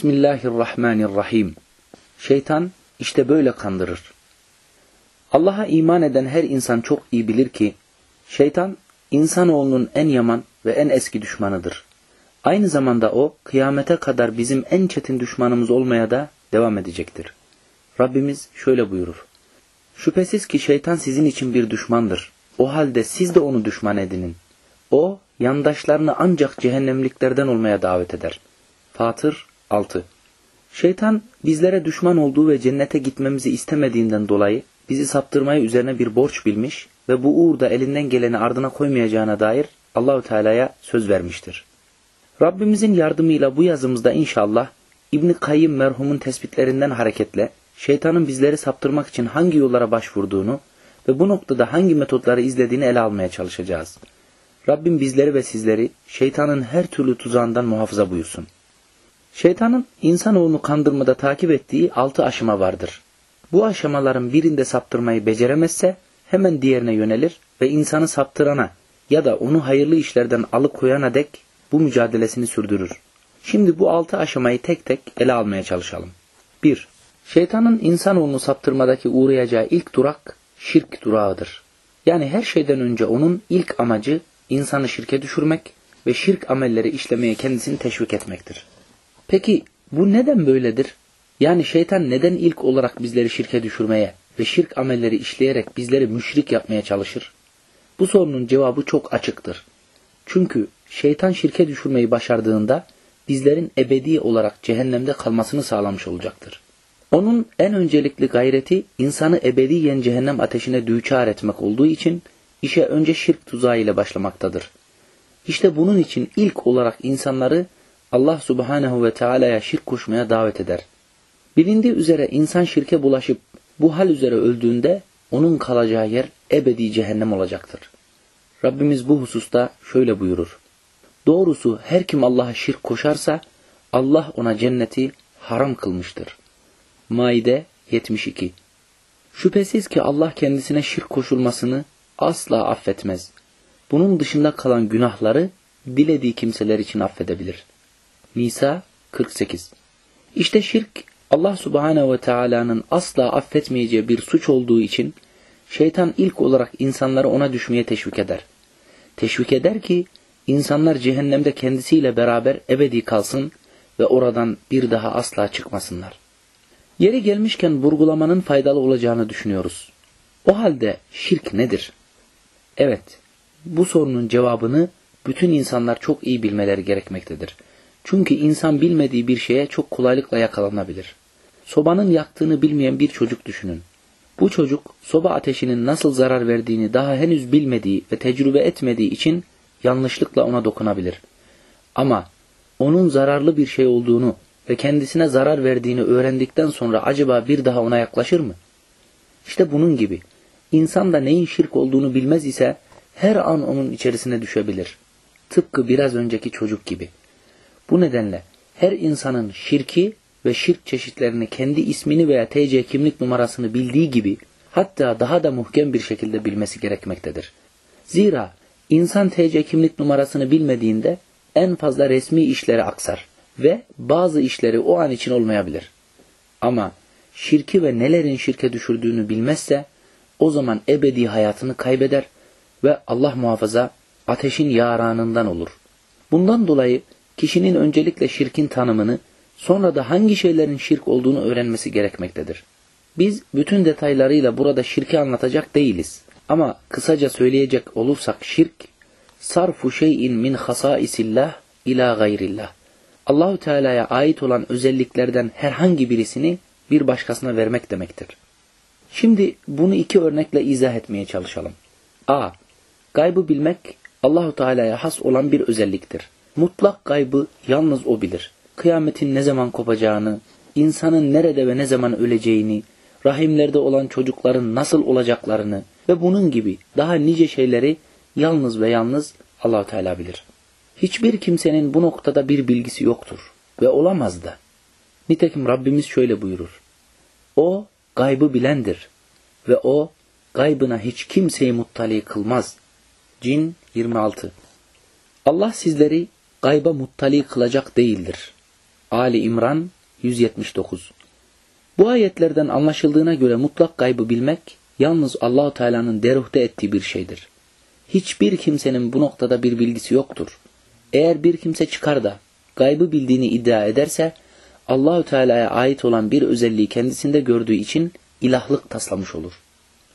Bismillahirrahmanirrahim. Şeytan işte böyle kandırır. Allah'a iman eden her insan çok iyi bilir ki şeytan insanoğlunun en yaman ve en eski düşmanıdır. Aynı zamanda o kıyamete kadar bizim en çetin düşmanımız olmaya da devam edecektir. Rabbimiz şöyle buyurur. Şüphesiz ki şeytan sizin için bir düşmandır. O halde siz de onu düşman edinin. O yandaşlarını ancak cehennemliklerden olmaya davet eder. Fatır 6 Şeytan bizlere düşman olduğu ve cennete gitmemizi istemediğinden dolayı bizi saptırmayı üzerine bir borç bilmiş ve bu uğurda elinden geleni ardına koymayacağına dair Allahü Teala'ya söz vermiştir. Rabbimizin yardımıyla bu yazımızda inşallah İbn Kayyım merhumun tespitlerinden hareketle şeytanın bizleri saptırmak için hangi yollara başvurduğunu ve bu noktada hangi metotları izlediğini ele almaya çalışacağız. Rabbim bizleri ve sizleri şeytanın her türlü tuzağından muhafaza buyursun. Şeytanın insanoğlunu kandırmada takip ettiği altı aşama vardır. Bu aşamaların birinde saptırmayı beceremezse hemen diğerine yönelir ve insanı saptırana ya da onu hayırlı işlerden alıkoyana dek bu mücadelesini sürdürür. Şimdi bu altı aşamayı tek tek ele almaya çalışalım. 1. Şeytanın insanoğlunu saptırmadaki uğrayacağı ilk durak şirk durağıdır. Yani her şeyden önce onun ilk amacı insanı şirke düşürmek ve şirk amelleri işlemeye kendisini teşvik etmektir. Peki bu neden böyledir? Yani şeytan neden ilk olarak bizleri şirke düşürmeye ve şirk amelleri işleyerek bizleri müşrik yapmaya çalışır? Bu sorunun cevabı çok açıktır. Çünkü şeytan şirke düşürmeyi başardığında bizlerin ebedi olarak cehennemde kalmasını sağlamış olacaktır. Onun en öncelikli gayreti insanı ebediyen cehennem ateşine düçar etmek olduğu için işe önce şirk tuzağı ile başlamaktadır. İşte bunun için ilk olarak insanları Allah subhanehu ve Teala'ya şirk koşmaya davet eder. Bilindiği üzere insan şirke bulaşıp bu hal üzere öldüğünde onun kalacağı yer ebedi cehennem olacaktır. Rabbimiz bu hususta şöyle buyurur. Doğrusu her kim Allah'a şirk koşarsa Allah ona cenneti haram kılmıştır. Maide 72 Şüphesiz ki Allah kendisine şirk koşulmasını asla affetmez. Bunun dışında kalan günahları dilediği kimseler için affedebilir. Nisa 48 İşte şirk Allah subhanehu ve teala'nın asla affetmeyeceği bir suç olduğu için şeytan ilk olarak insanları ona düşmeye teşvik eder. Teşvik eder ki insanlar cehennemde kendisiyle beraber ebedi kalsın ve oradan bir daha asla çıkmasınlar. Yeri gelmişken vurgulamanın faydalı olacağını düşünüyoruz. O halde şirk nedir? Evet, bu sorunun cevabını bütün insanlar çok iyi bilmeleri gerekmektedir. Çünkü insan bilmediği bir şeye çok kolaylıkla yakalanabilir. Sobanın yaktığını bilmeyen bir çocuk düşünün. Bu çocuk soba ateşinin nasıl zarar verdiğini daha henüz bilmediği ve tecrübe etmediği için yanlışlıkla ona dokunabilir. Ama onun zararlı bir şey olduğunu ve kendisine zarar verdiğini öğrendikten sonra acaba bir daha ona yaklaşır mı? İşte bunun gibi. İnsan da neyin şirk olduğunu bilmez ise her an onun içerisine düşebilir. Tıpkı biraz önceki çocuk gibi. Bu nedenle her insanın şirki ve şirk çeşitlerini kendi ismini veya TC kimlik numarasını bildiği gibi hatta daha da muhkem bir şekilde bilmesi gerekmektedir. Zira insan TC kimlik numarasını bilmediğinde en fazla resmi işlere aksar ve bazı işleri o an için olmayabilir. Ama şirki ve nelerin şirke düşürdüğünü bilmezse o zaman ebedi hayatını kaybeder ve Allah muhafaza ateşin yaranından olur. Bundan dolayı kişinin öncelikle şirkin tanımını sonra da hangi şeylerin şirk olduğunu öğrenmesi gerekmektedir. Biz bütün detaylarıyla burada şirki anlatacak değiliz. Ama kısaca söyleyecek olursak şirk, sarfu şeyin min hasaisillah ila gayrillah. Allahu Teala'ya ait olan özelliklerden herhangi birisini bir başkasına vermek demektir. Şimdi bunu iki örnekle izah etmeye çalışalım. A. Gaybı bilmek Allahu Teala'ya has olan bir özelliktir. Mutlak gaybı yalnız o bilir. Kıyametin ne zaman kopacağını, insanın nerede ve ne zaman öleceğini, rahimlerde olan çocukların nasıl olacaklarını ve bunun gibi daha nice şeyleri yalnız ve yalnız Allahu Teala bilir. Hiçbir kimsenin bu noktada bir bilgisi yoktur ve olamaz da. Nitekim Rabbimiz şöyle buyurur. O gaybı bilendir ve o gaybına hiç kimseyi muttali kılmaz. Cin 26 Allah sizleri gayba muttali kılacak değildir. Ali İmran 179 Bu ayetlerden anlaşıldığına göre mutlak gaybı bilmek yalnız Allahu Teala'nın deruhte ettiği bir şeydir. Hiçbir kimsenin bu noktada bir bilgisi yoktur. Eğer bir kimse çıkar da gaybı bildiğini iddia ederse Allahü Teala'ya ait olan bir özelliği kendisinde gördüğü için ilahlık taslamış olur.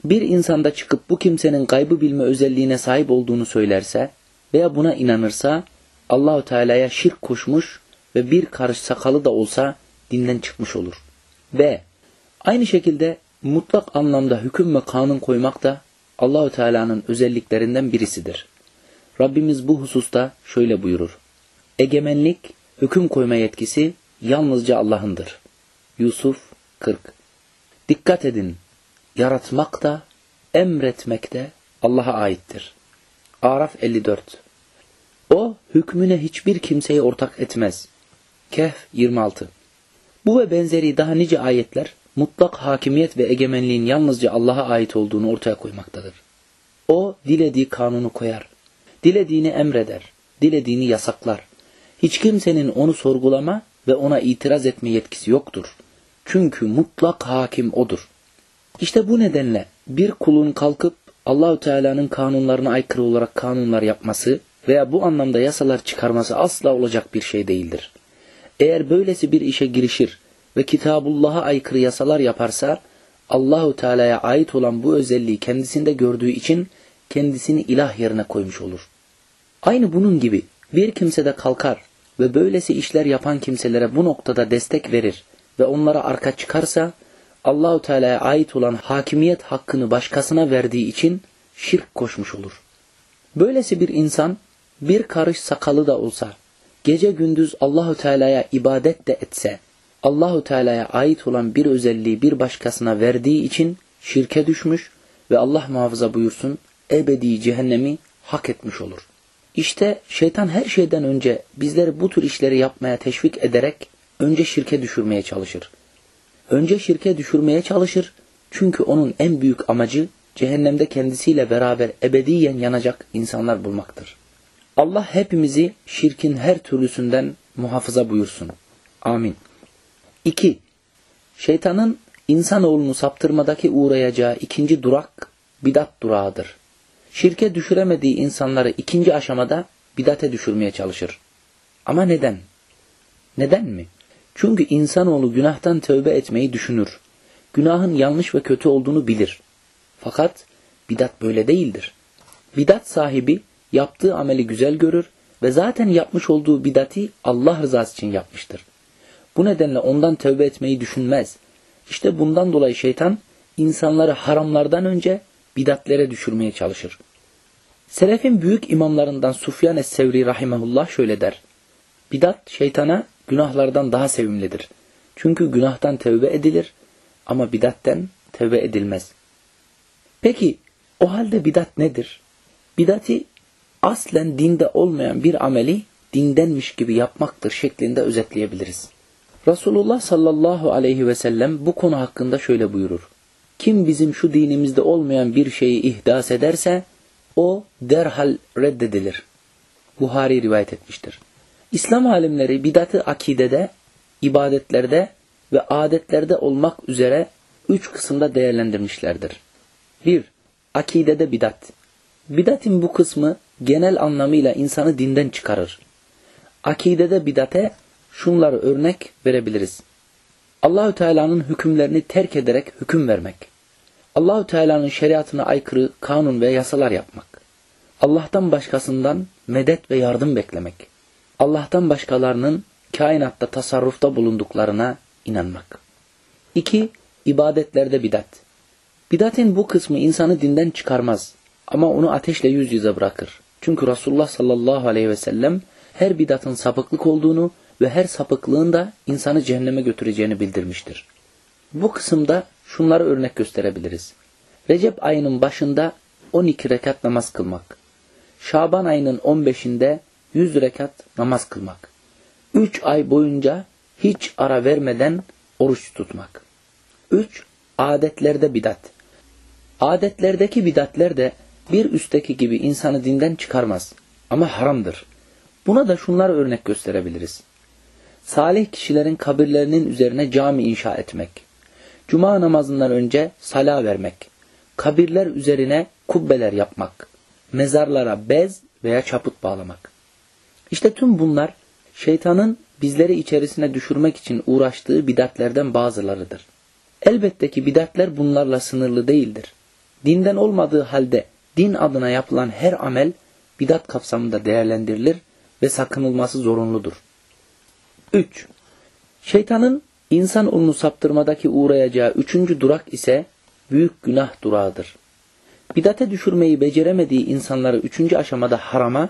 Bir insanda çıkıp bu kimsenin gaybı bilme özelliğine sahip olduğunu söylerse veya buna inanırsa Allahü Teala'ya şirk koşmuş ve bir karış sakalı da olsa dinden çıkmış olur. B. Aynı şekilde mutlak anlamda hüküm ve kanun koymak da Allahü Teala'nın özelliklerinden birisidir. Rabbimiz bu hususta şöyle buyurur. Egemenlik, hüküm koyma yetkisi yalnızca Allah'ındır. Yusuf 40 Dikkat edin, yaratmak da, emretmek de Allah'a aittir. Araf 54 O hükmüne hiçbir kimseyi ortak etmez. Kehf 26 Bu ve benzeri daha nice ayetler mutlak hakimiyet ve egemenliğin yalnızca Allah'a ait olduğunu ortaya koymaktadır. O dilediği kanunu koyar. Dilediğini emreder. Dilediğini yasaklar. Hiç kimsenin onu sorgulama ve ona itiraz etme yetkisi yoktur. Çünkü mutlak hakim odur. İşte bu nedenle bir kulun kalkıp Allahü Teala'nın kanunlarına aykırı olarak kanunlar yapması veya bu anlamda yasalar çıkarması asla olacak bir şey değildir. Eğer böylesi bir işe girişir ve Kitabullah'a aykırı yasalar yaparsa Allahu Teala'ya ait olan bu özelliği kendisinde gördüğü için kendisini ilah yerine koymuş olur. Aynı bunun gibi bir kimse de kalkar ve böylesi işler yapan kimselere bu noktada destek verir ve onlara arka çıkarsa Allahu Teala'ya ait olan hakimiyet hakkını başkasına verdiği için şirk koşmuş olur. Böylesi bir insan bir karış sakalı da olsa, gece gündüz Allahu Teala'ya ibadet de etse, Allahu Teala'ya ait olan bir özelliği bir başkasına verdiği için şirke düşmüş ve Allah muhafaza buyursun ebedi cehennemi hak etmiş olur. İşte şeytan her şeyden önce bizleri bu tür işleri yapmaya teşvik ederek önce şirke düşürmeye çalışır. Önce şirke düşürmeye çalışır çünkü onun en büyük amacı cehennemde kendisiyle beraber ebediyen yanacak insanlar bulmaktır. Allah hepimizi şirkin her türlüsünden muhafaza buyursun. Amin. 2. Şeytanın insanoğlunu saptırmadaki uğrayacağı ikinci durak bidat durağıdır. Şirke düşüremediği insanları ikinci aşamada bidate düşürmeye çalışır. Ama neden? Neden mi? Çünkü insanoğlu günahtan tövbe etmeyi düşünür. Günahın yanlış ve kötü olduğunu bilir. Fakat bidat böyle değildir. Bidat sahibi yaptığı ameli güzel görür ve zaten yapmış olduğu bidati Allah rızası için yapmıştır. Bu nedenle ondan tövbe etmeyi düşünmez. İşte bundan dolayı şeytan insanları haramlardan önce bidatlere düşürmeye çalışır. Selefin büyük imamlarından Sufyan es-Sevri rahimehullah şöyle der. Bidat şeytana günahlardan daha sevimlidir. Çünkü günahtan tevbe edilir ama bidatten tevbe edilmez. Peki o halde bidat nedir? Bidati aslen dinde olmayan bir ameli dindenmiş gibi yapmaktır şeklinde özetleyebiliriz. Resulullah sallallahu aleyhi ve sellem bu konu hakkında şöyle buyurur. Kim bizim şu dinimizde olmayan bir şeyi ihdas ederse o derhal reddedilir. Buhari rivayet etmiştir. İslam alimleri bidatı akidede, ibadetlerde ve adetlerde olmak üzere üç kısımda değerlendirmişlerdir. 1. Akidede bidat. Bidatin bu kısmı genel anlamıyla insanı dinden çıkarır. Akidede bidate şunları örnek verebiliriz. Allahü Teala'nın hükümlerini terk ederek hüküm vermek. Allahü Teala'nın şeriatına aykırı kanun ve yasalar yapmak. Allah'tan başkasından medet ve yardım beklemek. Allah'tan başkalarının kainatta tasarrufta bulunduklarına inanmak. 2. İbadetlerde bidat. Bidatin bu kısmı insanı dinden çıkarmaz ama onu ateşle yüz yüze bırakır. Çünkü Resulullah sallallahu aleyhi ve sellem her bidatın sapıklık olduğunu ve her sapıklığın da insanı cehenneme götüreceğini bildirmiştir. Bu kısımda şunları örnek gösterebiliriz. Recep ayının başında 12 rekat namaz kılmak. Şaban ayının 15'inde 100 rekat namaz kılmak. 3 ay boyunca hiç ara vermeden oruç tutmak. 3. Adetlerde bidat. Adetlerdeki bidatler de bir üstteki gibi insanı dinden çıkarmaz ama haramdır. Buna da şunlar örnek gösterebiliriz. salih kişilerin kabirlerinin üzerine cami inşa etmek, cuma namazından önce sala vermek, kabirler üzerine kubbeler yapmak, mezarlara bez veya çaput bağlamak. İşte tüm bunlar şeytanın bizleri içerisine düşürmek için uğraştığı bidatlerden bazılarıdır. Elbette ki bidatler bunlarla sınırlı değildir. Dinden olmadığı halde din adına yapılan her amel bidat kapsamında değerlendirilir ve sakınılması zorunludur. 3. Şeytanın insan olunu saptırmadaki uğrayacağı üçüncü durak ise büyük günah durağıdır. Bidate düşürmeyi beceremediği insanları üçüncü aşamada harama,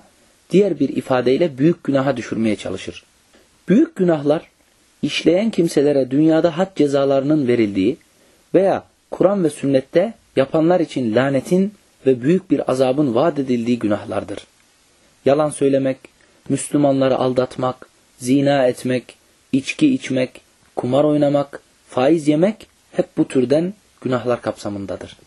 diğer bir ifadeyle büyük günaha düşürmeye çalışır. Büyük günahlar, işleyen kimselere dünyada had cezalarının verildiği veya Kur'an ve sünnette yapanlar için lanetin ve büyük bir azabın vaat edildiği günahlardır. Yalan söylemek, Müslümanları aldatmak, zina etmek, içki içmek, kumar oynamak, faiz yemek hep bu türden günahlar kapsamındadır.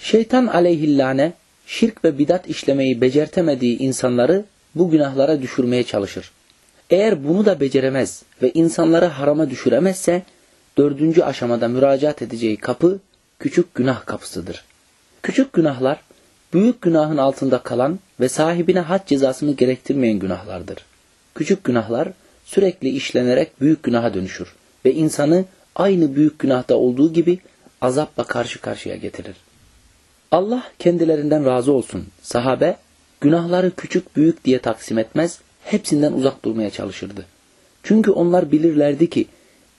Şeytan aleyhillâne şirk ve bidat işlemeyi becertemediği insanları bu günahlara düşürmeye çalışır. Eğer bunu da beceremez ve insanları harama düşüremezse dördüncü aşamada müracaat edeceği kapı küçük günah kapısıdır. Küçük günahlar büyük günahın altında kalan ve sahibine had cezasını gerektirmeyen günahlardır. Küçük günahlar sürekli işlenerek büyük günaha dönüşür ve insanı aynı büyük günahta olduğu gibi azapla karşı karşıya getirir. Allah kendilerinden razı olsun. Sahabe günahları küçük büyük diye taksim etmez, hepsinden uzak durmaya çalışırdı. Çünkü onlar bilirlerdi ki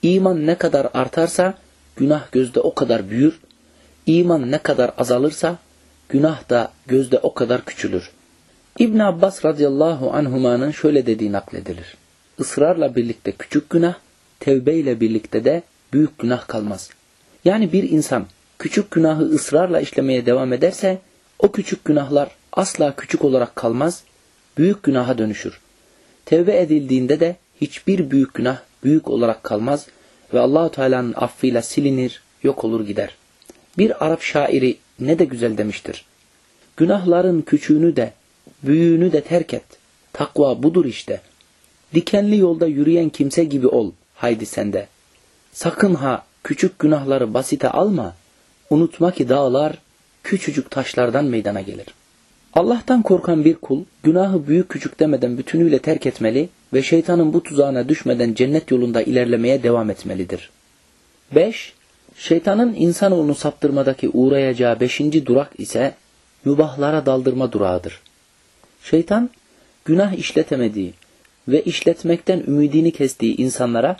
iman ne kadar artarsa günah gözde o kadar büyür, iman ne kadar azalırsa günah da gözde o kadar küçülür. İbn Abbas radıyallahu anhumanın şöyle dediği nakledilir. Israrla birlikte küçük günah, tevbeyle birlikte de büyük günah kalmaz. Yani bir insan küçük günahı ısrarla işlemeye devam ederse o küçük günahlar asla küçük olarak kalmaz, büyük günaha dönüşür. Tevbe edildiğinde de hiçbir büyük günah büyük olarak kalmaz ve Allahu Teala'nın affıyla silinir, yok olur gider. Bir Arap şairi ne de güzel demiştir. Günahların küçüğünü de, büyüğünü de terk et. Takva budur işte. Dikenli yolda yürüyen kimse gibi ol, haydi sende. Sakın ha küçük günahları basite alma, unutma ki dağlar küçücük taşlardan meydana gelir. Allah'tan korkan bir kul günahı büyük küçük demeden bütünüyle terk etmeli ve şeytanın bu tuzağına düşmeden cennet yolunda ilerlemeye devam etmelidir. 5. Şeytanın insanoğlunu saptırmadaki uğrayacağı beşinci durak ise mübahlara daldırma durağıdır. Şeytan günah işletemediği ve işletmekten ümidini kestiği insanlara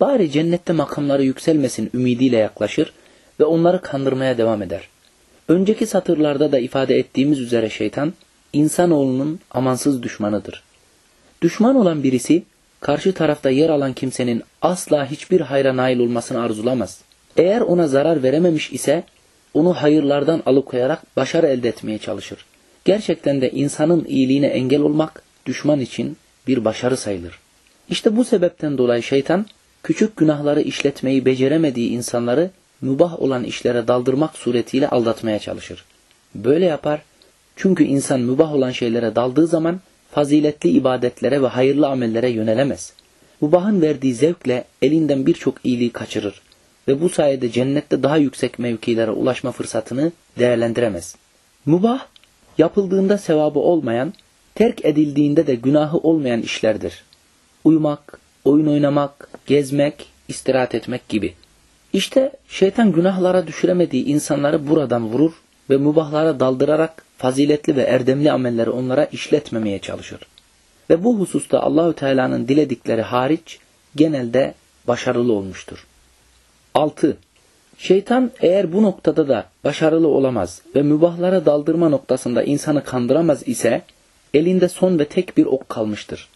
bari cennette makamları yükselmesin ümidiyle yaklaşır ve onları kandırmaya devam eder. Önceki satırlarda da ifade ettiğimiz üzere şeytan insanoğlunun amansız düşmanıdır. Düşman olan birisi karşı tarafta yer alan kimsenin asla hiçbir hayra nail olmasını arzulamaz. Eğer ona zarar verememiş ise onu hayırlardan alıkoyarak başarı elde etmeye çalışır. Gerçekten de insanın iyiliğine engel olmak düşman için bir başarı sayılır. İşte bu sebepten dolayı şeytan küçük günahları işletmeyi beceremediği insanları mübah olan işlere daldırmak suretiyle aldatmaya çalışır. Böyle yapar çünkü insan mübah olan şeylere daldığı zaman faziletli ibadetlere ve hayırlı amellere yönelemez. Mübahın verdiği zevkle elinden birçok iyiliği kaçırır ve bu sayede cennette daha yüksek mevkilere ulaşma fırsatını değerlendiremez. Mubah, yapıldığında sevabı olmayan, terk edildiğinde de günahı olmayan işlerdir. Uyumak, oyun oynamak, gezmek, istirahat etmek gibi. İşte şeytan günahlara düşüremediği insanları buradan vurur ve mubahlara daldırarak faziletli ve erdemli amelleri onlara işletmemeye çalışır. Ve bu hususta Allahü Teala'nın diledikleri hariç genelde başarılı olmuştur. 6. Şeytan eğer bu noktada da başarılı olamaz ve mübahlara daldırma noktasında insanı kandıramaz ise elinde son ve tek bir ok kalmıştır.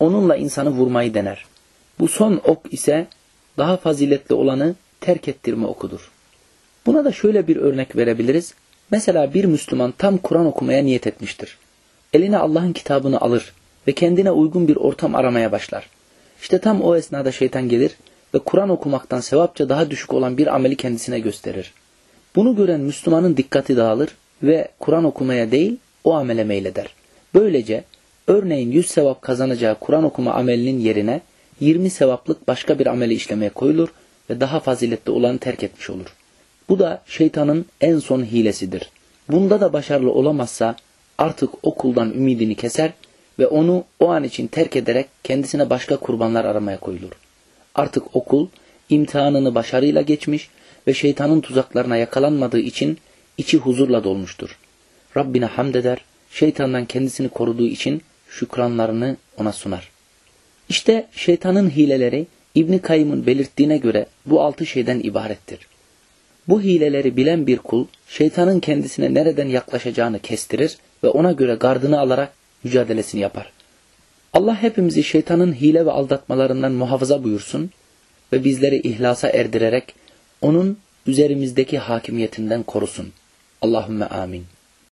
Onunla insanı vurmayı dener. Bu son ok ise daha faziletli olanı terk ettirme okudur. Buna da şöyle bir örnek verebiliriz. Mesela bir Müslüman tam Kur'an okumaya niyet etmiştir. Eline Allah'ın kitabını alır ve kendine uygun bir ortam aramaya başlar. İşte tam o esnada şeytan gelir ve Kur'an okumaktan sevapça daha düşük olan bir ameli kendisine gösterir. Bunu gören Müslümanın dikkati dağılır ve Kur'an okumaya değil o amele meyleder. Böylece örneğin yüz sevap kazanacağı Kur'an okuma amelinin yerine 20 sevaplık başka bir ameli işlemeye koyulur ve daha faziletli olanı terk etmiş olur. Bu da şeytanın en son hilesidir. Bunda da başarılı olamazsa artık o kuldan ümidini keser ve onu o an için terk ederek kendisine başka kurbanlar aramaya koyulur. Artık o kul imtihanını başarıyla geçmiş ve şeytanın tuzaklarına yakalanmadığı için içi huzurla dolmuştur. Rabbine hamd eder, şeytandan kendisini koruduğu için şükranlarını ona sunar. İşte şeytanın hileleri İbni Kayyım'ın belirttiğine göre bu altı şeyden ibarettir. Bu hileleri bilen bir kul şeytanın kendisine nereden yaklaşacağını kestirir ve ona göre gardını alarak mücadelesini yapar. Allah hepimizi şeytanın hile ve aldatmalarından muhafaza buyursun ve bizleri ihlasa erdirerek onun üzerimizdeki hakimiyetinden korusun. Allahümme amin.